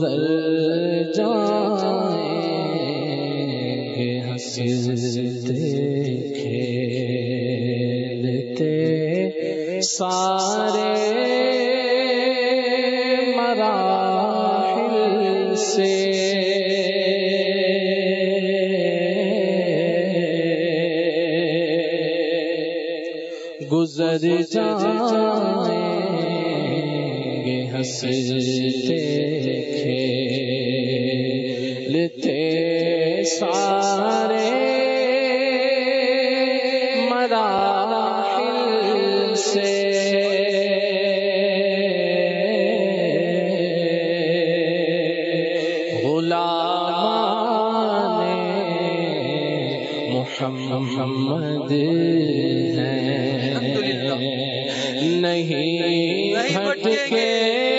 گزر جائیں گے ہنستے کھیلتے سارے مراحل سے۔ گزر جائیں گے ہنستے تھے سارے۔ مراحل سے۔ غلامان محمد ہیں۔ نہیں ہٹ کے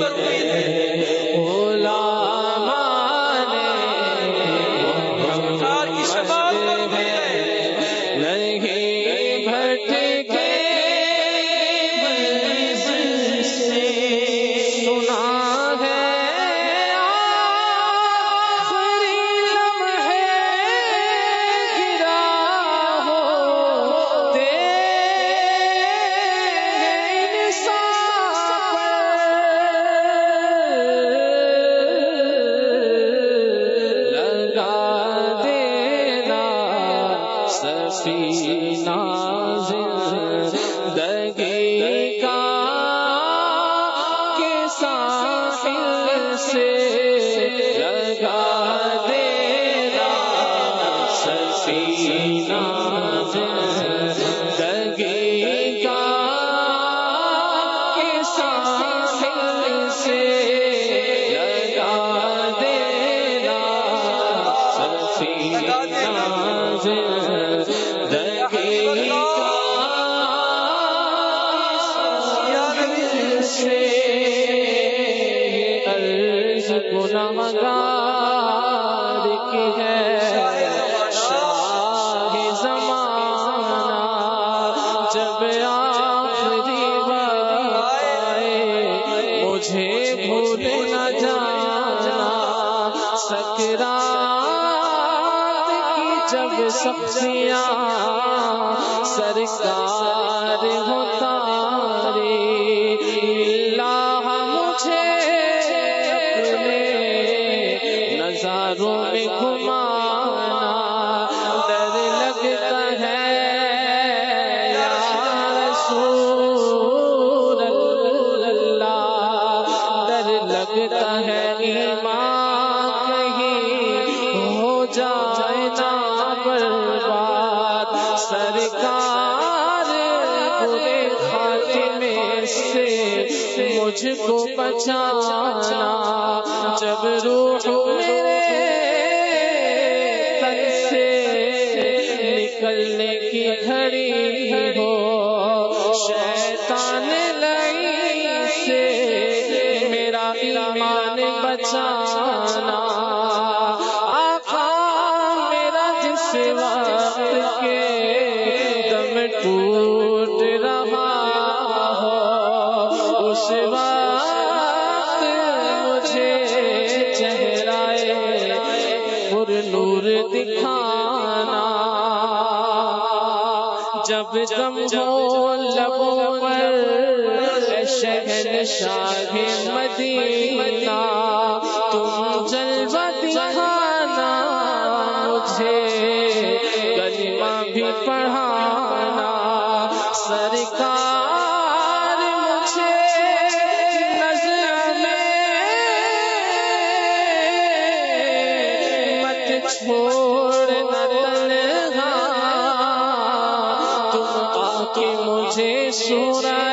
پر ہوئی گناہ گار مجھ کو بچانا، جب روح میرے تن سے نکلنے کی گھڑی ہو، شیطان لئی سے میرا ایمان بچانا۔ شہن شاہ مدینہ، تم جلو دکھانا مجھے، کلمہ بھی پڑھانا، سرکار مجھے نظر میں، مت چھوڑ نہ تم آ کے مجھے سورج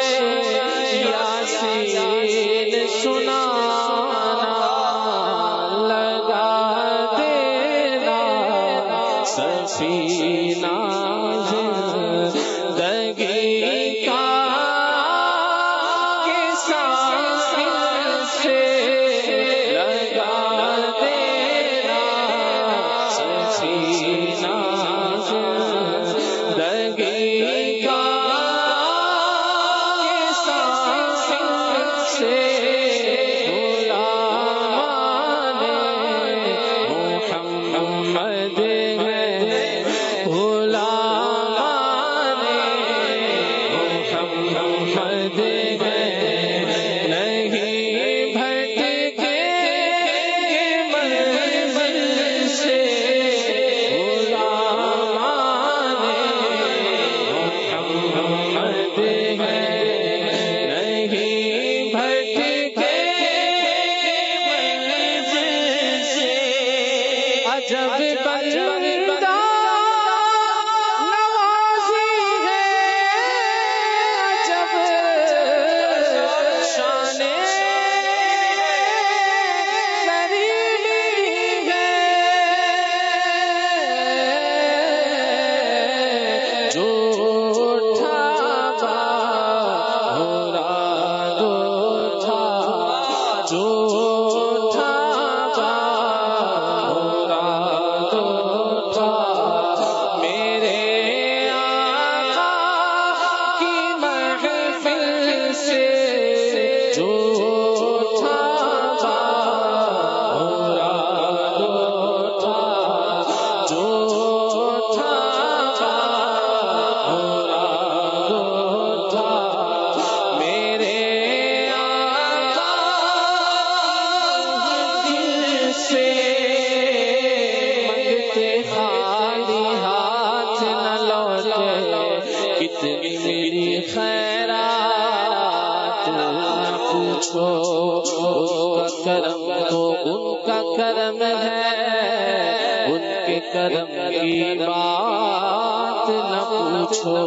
کرم کی بات نہ پوچھو۔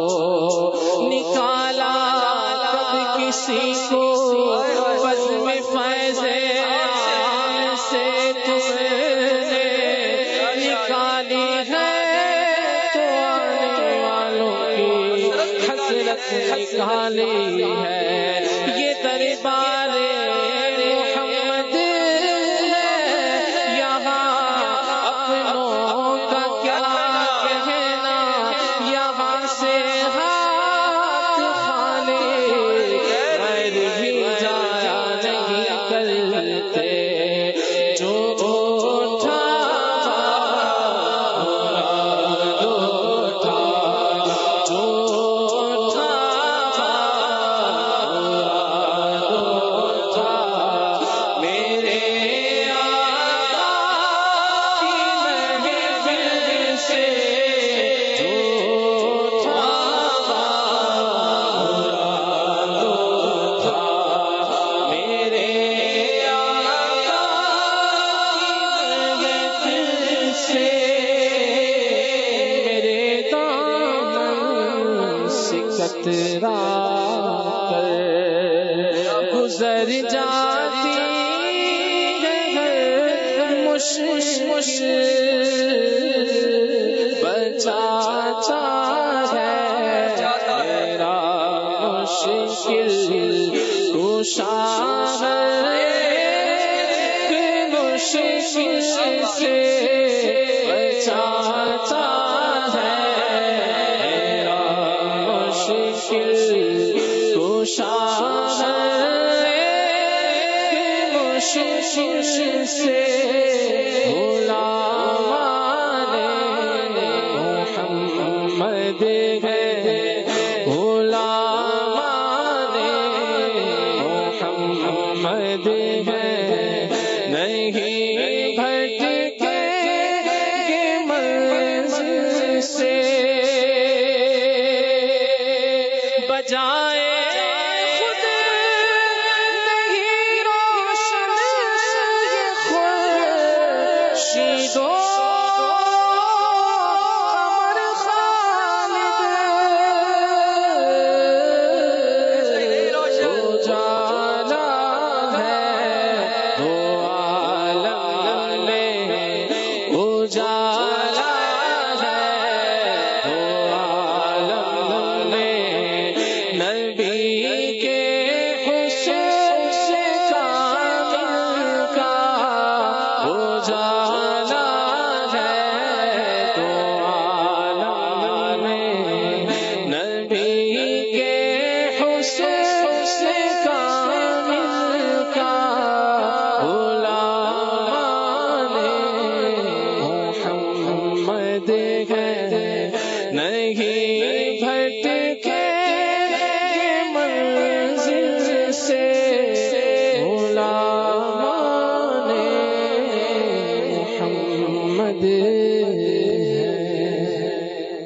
نکالا کب کسی کو بس میں سے تم نے نکالی ہے تو آنے والوں کی حسرت نکالی ہے۔ یہ دربار جاتی ہے مش مش بچاتا ہے میرا مشکل کشا مشکل سے بچاتا ہے میرا مشکل کشا مشکل سے غلام محمد ہے غلام محمد ہے۔ نہیں بھٹکے گے سے۔